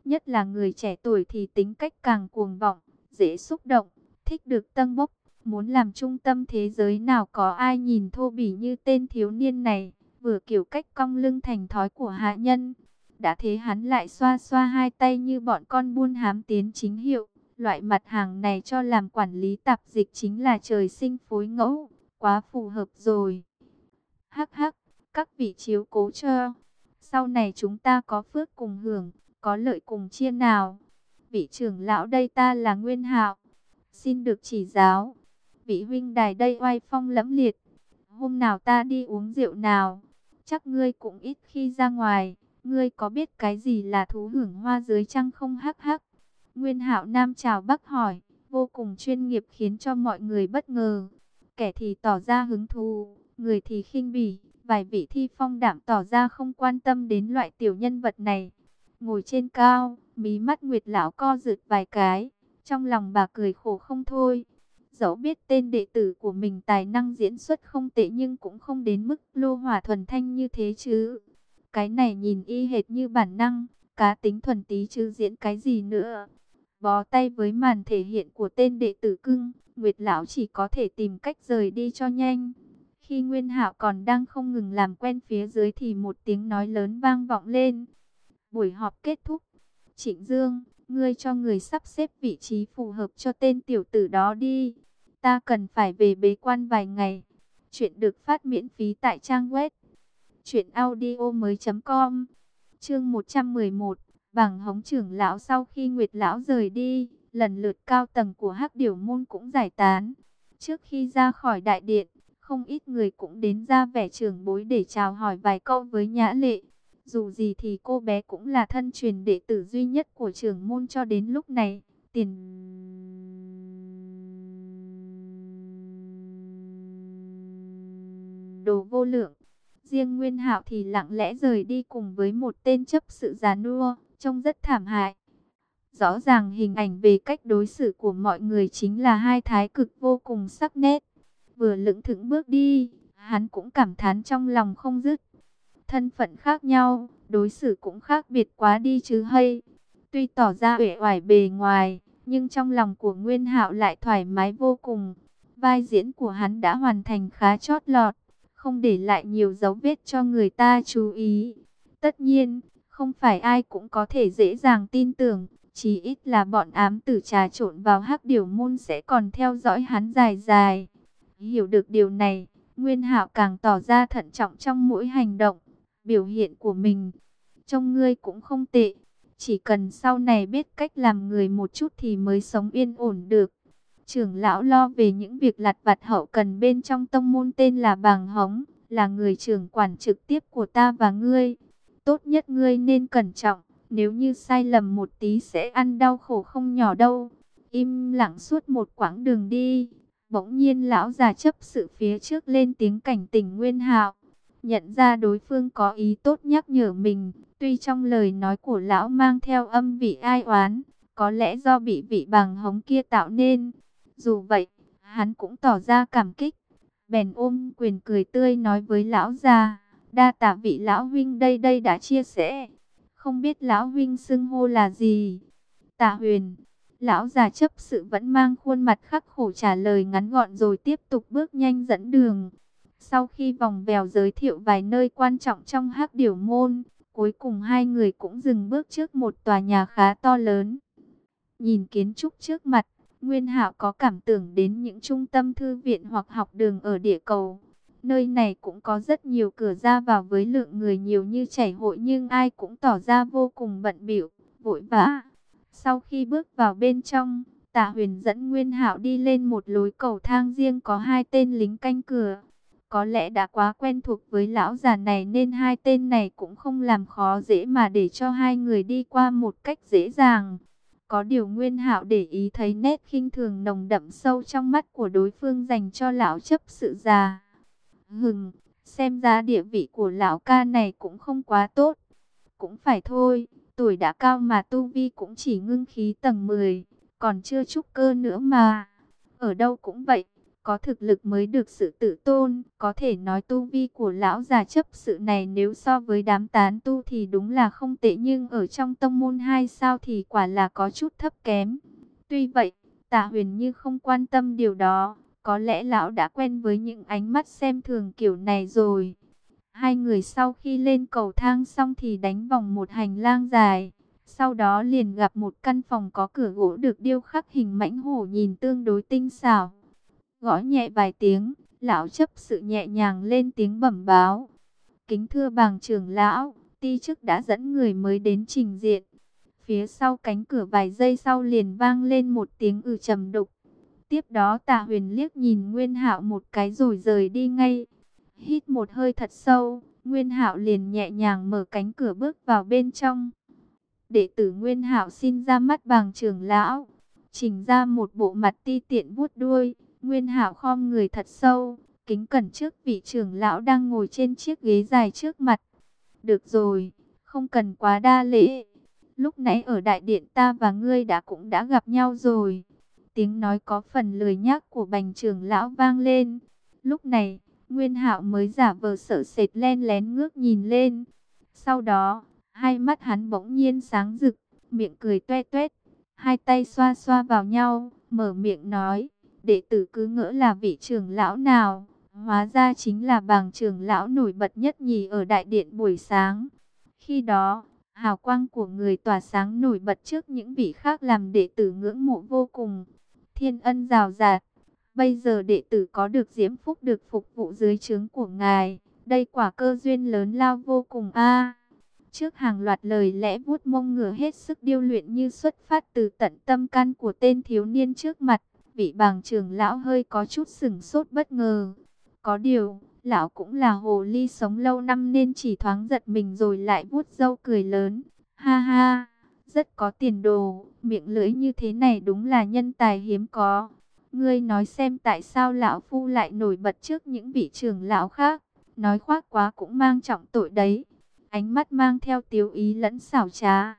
Nhất là người trẻ tuổi thì tính cách càng cuồng vọng, dễ xúc động, thích được tân bốc. Muốn làm trung tâm thế giới nào có ai nhìn thô bỉ như tên thiếu niên này, vừa kiểu cách cong lưng thành thói của hạ nhân. Đã thế hắn lại xoa xoa hai tay như bọn con buôn hám tiến chính hiệu. Loại mặt hàng này cho làm quản lý tạp dịch chính là trời sinh phối ngẫu, quá phù hợp rồi. Hắc hắc, các vị chiếu cố cho. Sau này chúng ta có phước cùng hưởng, có lợi cùng chia nào. Vị trưởng lão đây ta là Nguyên Hạo, xin được chỉ giáo. Vị huynh đài đây oai phong lẫm liệt, hôm nào ta đi uống rượu nào, chắc ngươi cũng ít khi ra ngoài. Ngươi có biết cái gì là thú hưởng hoa dưới trăng không hắc hắc? Nguyên Hạo Nam chào Bắc hỏi, vô cùng chuyên nghiệp khiến cho mọi người bất ngờ. Kẻ thì tỏ ra hứng thú, người thì khinh bỉ, vài vị thi phong đảm tỏ ra không quan tâm đến loại tiểu nhân vật này. Ngồi trên cao, mí mắt Nguyệt lão co rụt vài cái, trong lòng bà cười khổ không thôi. Dẫu biết tên đệ tử của mình tài năng diễn xuất không tệ nhưng cũng không đến mức lô hỏa thuần thanh như thế chứ. Cái này nhìn y hệt như bản năng, cá tính thuần tí chứ diễn cái gì nữa. Bó tay với màn thể hiện của tên đệ tử cưng, Nguyệt Lão chỉ có thể tìm cách rời đi cho nhanh. Khi Nguyên Hạo còn đang không ngừng làm quen phía dưới thì một tiếng nói lớn vang vọng lên. Buổi họp kết thúc. Trịnh Dương, ngươi cho người sắp xếp vị trí phù hợp cho tên tiểu tử đó đi. Ta cần phải về bế quan vài ngày. Chuyện được phát miễn phí tại trang web Chuyện audio mới com Chương 111 Bảng hống trưởng lão sau khi Nguyệt lão rời đi Lần lượt cao tầng của hắc điểu môn cũng giải tán Trước khi ra khỏi đại điện không ít người cũng đến ra vẻ trưởng bối để chào hỏi vài câu với nhã lệ Dù gì thì cô bé cũng là thân truyền đệ tử duy nhất của trưởng môn cho đến lúc này. Tiền... Đồ vô lượng. Riêng Nguyên Hạo thì lặng lẽ rời đi cùng với một tên chấp sự già nua, trông rất thảm hại. Rõ ràng hình ảnh về cách đối xử của mọi người chính là hai thái cực vô cùng sắc nét. Vừa lững thững bước đi, hắn cũng cảm thán trong lòng không dứt. Thân phận khác nhau, đối xử cũng khác biệt quá đi chứ hay. Tuy tỏ ra uể oải bề ngoài, nhưng trong lòng của Nguyên Hạo lại thoải mái vô cùng. Vai diễn của hắn đã hoàn thành khá chót lọt, không để lại nhiều dấu vết cho người ta chú ý. Tất nhiên, không phải ai cũng có thể dễ dàng tin tưởng, chỉ ít là bọn ám tử trà trộn vào hắc điểu môn sẽ còn theo dõi hắn dài dài. Hiểu được điều này, Nguyên Hạo càng tỏ ra thận trọng trong mỗi hành động, biểu hiện của mình. Trông ngươi cũng không tệ, chỉ cần sau này biết cách làm người một chút thì mới sống yên ổn được. Trưởng lão lo về những việc lặt vặt hậu cần bên trong tông môn tên là Bàng Hống, là người trưởng quản trực tiếp của ta và ngươi. Tốt nhất ngươi nên cẩn trọng, nếu như sai lầm một tí sẽ ăn đau khổ không nhỏ đâu. Im lặng suốt một quãng đường đi, bỗng nhiên lão già chấp sự phía trước lên tiếng cảnh tỉnh Nguyên Hạo nhận ra đối phương có ý tốt nhắc nhở mình, tuy trong lời nói của lão mang theo âm vị ai oán, có lẽ do bị vị bằng hống kia tạo nên. Dù vậy, hắn cũng tỏ ra cảm kích, bèn ôm quyền cười tươi nói với lão già, đa tạ vị lão huynh đây đây đã chia sẻ, không biết lão huynh xưng hô là gì. Tạ huyền, lão già chấp sự vẫn mang khuôn mặt khắc khổ trả lời ngắn gọn rồi tiếp tục bước nhanh dẫn đường. Sau khi vòng vèo giới thiệu vài nơi quan trọng trong hắc điểu môn, cuối cùng hai người cũng dừng bước trước một tòa nhà khá to lớn. Nhìn kiến trúc trước mặt, Nguyên Hạo có cảm tưởng đến những trung tâm thư viện hoặc học đường ở địa cầu. Nơi này cũng có rất nhiều cửa ra vào với lượng người nhiều như chảy hội nhưng ai cũng tỏ ra vô cùng bận biểu, vội vã. Sau khi bước vào bên trong, Tạ Huyền dẫn Nguyên Hạo đi lên một lối cầu thang riêng có hai tên lính canh cửa. Có lẽ đã quá quen thuộc với lão già này nên hai tên này cũng không làm khó dễ mà để cho hai người đi qua một cách dễ dàng. Có điều Nguyên Hạo để ý thấy nét khinh thường nồng đậm sâu trong mắt của đối phương dành cho lão chấp sự già. Hừng, xem ra địa vị của lão ca này cũng không quá tốt. Cũng phải thôi, tuổi đã cao mà tu vi cũng chỉ ngưng khí tầng 10, còn chưa trúc cơ nữa mà. Ở đâu cũng vậy, có thực lực mới được sự tự tôn, có thể nói tu vi của lão già chấp sự này nếu so với đám tán tu thì đúng là không tệ nhưng ở trong tông môn hai sao thì quả là có chút thấp kém. Tuy vậy, tả huyền như không quan tâm điều đó, có lẽ lão đã quen với những ánh mắt xem thường kiểu này rồi. Hai người sau khi lên cầu thang xong thì đánh vòng một hành lang dài. Sau đó liền gặp một căn phòng có cửa gỗ được điêu khắc hình mãnh hổ nhìn tương đối tinh xảo gõ nhẹ vài tiếng, lão chấp sự nhẹ nhàng lên tiếng bẩm báo. Kính thưa bàng trưởng lão, ti chức đã dẫn người mới đến trình diện. Phía sau cánh cửa vài giây sau liền vang lên một tiếng ử trầm đục. Tiếp đó Tạ huyền liếc nhìn Nguyên hạo một cái rồi rời đi ngay. Hít một hơi thật sâu, Nguyên hạo liền nhẹ nhàng mở cánh cửa bước vào bên trong. Đệ tử Nguyên hạo xin ra mắt bàng trưởng lão. Trình ra một bộ mặt ti tiện vuốt đuôi, Nguyên Hạo khom người thật sâu, kính cẩn trước vị trưởng lão đang ngồi trên chiếc ghế dài trước mặt. Được rồi, không cần quá đa lễ. Lúc nãy ở đại điện ta và ngươi đã cũng đã gặp nhau rồi. Tiếng nói có phần lười nhác của bành trưởng lão vang lên. Lúc này, Nguyên Hạo mới giả vờ sợ sệt len lén ngước nhìn lên. Sau đó, hai mắt hắn bỗng nhiên sáng rực, miệng cười toe toét, hai tay xoa xoa vào nhau, mở miệng nói: đệ tử cứ ngỡ là vị trưởng lão nào, hóa ra chính là bàng trưởng lão nổi bật nhất nhì ở đại điện buổi sáng. Khi đó, hào quang của người tỏa sáng nổi bật trước những vị khác làm đệ tử ngưỡng mộ vô cùng. Thiên ân rào rạt, bây giờ đệ tử có được diễm phúc được phục vụ dưới trướng của ngài, đây quả cơ duyên lớn lao vô cùng a. Trước hàng loạt lời lẽ vuốt mông ngửa hết sức điêu luyện như xuất phát từ tận tâm can của tên thiếu niên trước mặt vị bàng trưởng lão hơi có chút sừng sốt bất ngờ. Có điều, Lão cũng là hồ ly sống lâu năm nên chỉ thoáng giật mình rồi lại vuốt râu cười lớn. Ha ha, rất có tiền đồ, miệng lưỡi như thế này đúng là nhân tài hiếm có. Ngươi nói xem tại sao lão phu lại nổi bật trước những vị trưởng lão khác. Nói khoác quá cũng mang trọng tội đấy. Ánh mắt mang theo tiếu ý lẫn xảo trá.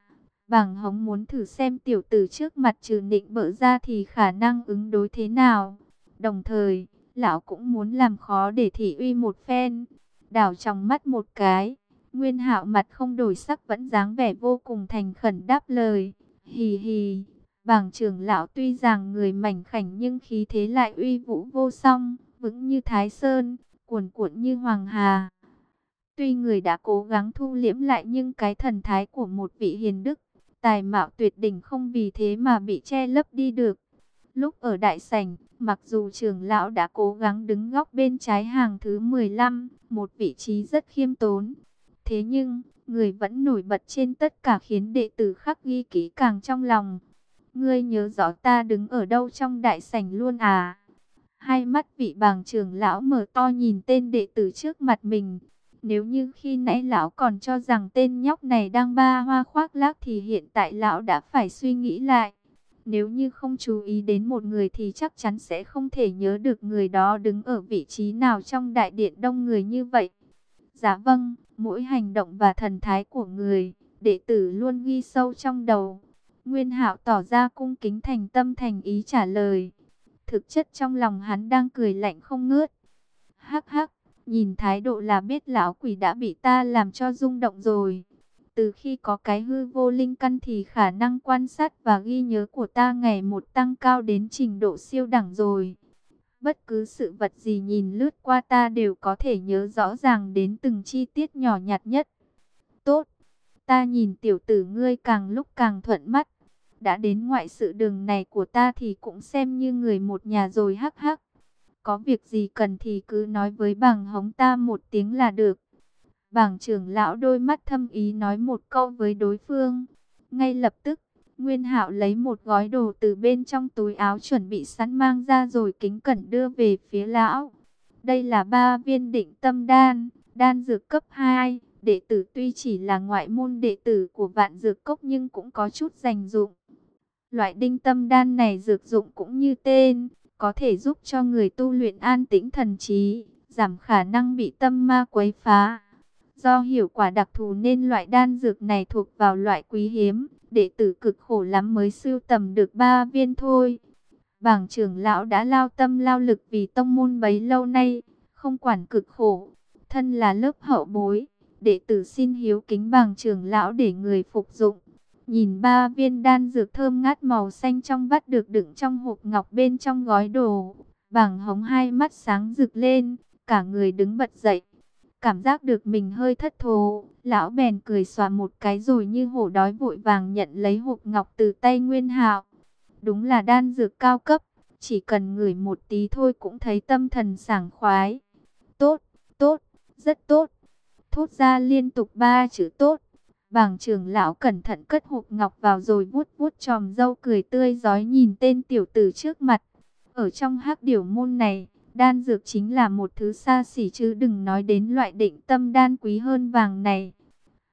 Bàng hống muốn thử xem tiểu tử trước mặt trừ nịnh bỡ ra thì khả năng ứng đối thế nào. Đồng thời, lão cũng muốn làm khó để thị uy một phen. Đảo trong mắt một cái, nguyên hạo mặt không đổi sắc vẫn dáng vẻ vô cùng thành khẩn đáp lời. Hì hì, bảng trưởng lão tuy rằng người mảnh khảnh nhưng khí thế lại uy vũ vô song, vững như thái sơn, cuồn cuộn như hoàng hà. Tuy người đã cố gắng thu liễm lại nhưng cái thần thái của một vị hiền đức, tài mạo tuyệt đỉnh không vì thế mà bị che lấp đi được. Lúc ở đại sảnh, mặc dù trưởng lão đã cố gắng đứng góc bên trái hàng thứ 15, một vị trí rất khiêm tốn. Thế nhưng, người vẫn nổi bật trên tất cả khiến đệ tử khắc ghi kỹ càng trong lòng. Ngươi nhớ rõ ta đứng ở đâu trong đại sảnh luôn à? Hai mắt vị bàng trưởng lão mở to nhìn tên đệ tử trước mặt mình. Nếu như khi nãy lão còn cho rằng tên nhóc này đang ba hoa khoác lác thì hiện tại lão đã phải suy nghĩ lại. Nếu như không chú ý đến một người thì chắc chắn sẽ không thể nhớ được người đó đứng ở vị trí nào trong đại điện đông người như vậy. Dạ vâng, mỗi hành động và thần thái của người, đệ tử luôn ghi sâu trong đầu. Nguyên hạo tỏ ra cung kính thành tâm thành ý trả lời. Thực chất trong lòng hắn đang cười lạnh không ngớt. Hắc hắc, nhìn thái độ là biết lão quỷ đã bị ta làm cho rung động rồi. Từ khi có cái hư vô linh căn thì khả năng quan sát và ghi nhớ của ta ngày một tăng cao đến trình độ siêu đẳng rồi. Bất cứ sự vật gì nhìn lướt qua ta đều có thể nhớ rõ ràng đến từng chi tiết nhỏ nhặt nhất. Tốt, ta nhìn tiểu tử ngươi càng lúc càng thuận mắt. Đã đến ngoại sự đường này của ta thì cũng xem như người một nhà rồi hắc hắc. Có việc gì cần thì cứ nói với bằng hống ta một tiếng là được. Bảng trưởng lão đôi mắt thâm ý nói một câu với đối phương. Ngay lập tức, Nguyên Hạo lấy một gói đồ từ bên trong túi áo chuẩn bị sẵn mang ra rồi kính cẩn đưa về phía lão. Đây là ba viên định tâm đan, đan dược cấp 2. Đệ tử tuy chỉ là ngoại môn đệ tử của vạn dược cốc nhưng cũng có chút dành dụng. Loại đinh tâm đan này dược dụng cũng như tên, có thể giúp cho người tu luyện an tĩnh thần trí, giảm khả năng bị tâm ma quấy phá. Do hiệu quả đặc thù nên loại đan dược này thuộc vào loại quý hiếm, đệ tử cực khổ lắm mới sưu tầm được ba viên thôi. Bảng trưởng lão đã lao tâm lao lực vì tông môn bấy lâu nay, không quản cực khổ, thân là lớp hậu bối, đệ tử xin hiếu kính bảng trưởng lão để người phục dụng. Nhìn ba viên đan dược thơm ngát màu xanh trong vắt được đựng trong hộp ngọc bên trong gói đồ. Bảng hống hai mắt sáng rực lên, cả người đứng bật dậy. Cảm giác được mình hơi thất thố, lão bèn cười xòa một cái rồi như hổ đói vội vàng nhận lấy hộp ngọc từ tay Nguyên Hạo. Đúng là đan dược cao cấp, chỉ cần ngửi một tí thôi cũng thấy tâm thần sảng khoái. Tốt, tốt, rất tốt. Thốt ra liên tục ba chữ tốt. Bàng trưởng lão cẩn thận cất hộp ngọc vào rồi vuốt vuốt tròm dâu cười tươi giói nhìn tên tiểu tử trước mặt. Ở trong hắc điểu môn này, đan dược chính là một thứ xa xỉ chứ đừng nói đến loại định tâm đan quý hơn vàng này.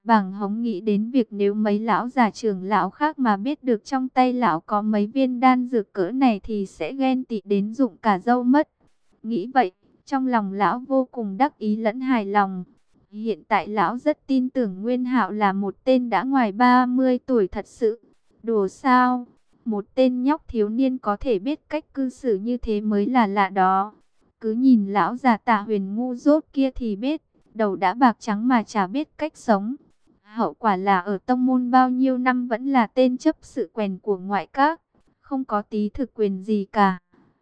Bàng hống nghĩ đến việc nếu mấy lão già trưởng lão khác mà biết được trong tay lão có mấy viên đan dược cỡ này thì sẽ ghen tị đến dụng cả dâu mất. Nghĩ vậy, trong lòng lão vô cùng đắc ý lẫn hài lòng. Hiện tại lão rất tin tưởng Nguyên Hạo là một tên đã ngoài 30 tuổi thật sự. Đùa sao? Một tên nhóc thiếu niên có thể biết cách cư xử như thế mới là lạ đó. Cứ nhìn lão già tà huyền ngu dốt kia thì biết, đầu đã bạc trắng mà chả biết cách sống. Hậu quả là ở tông môn bao nhiêu năm vẫn là tên chấp sự quèn của ngoại các, không có tí thực quyền gì cả.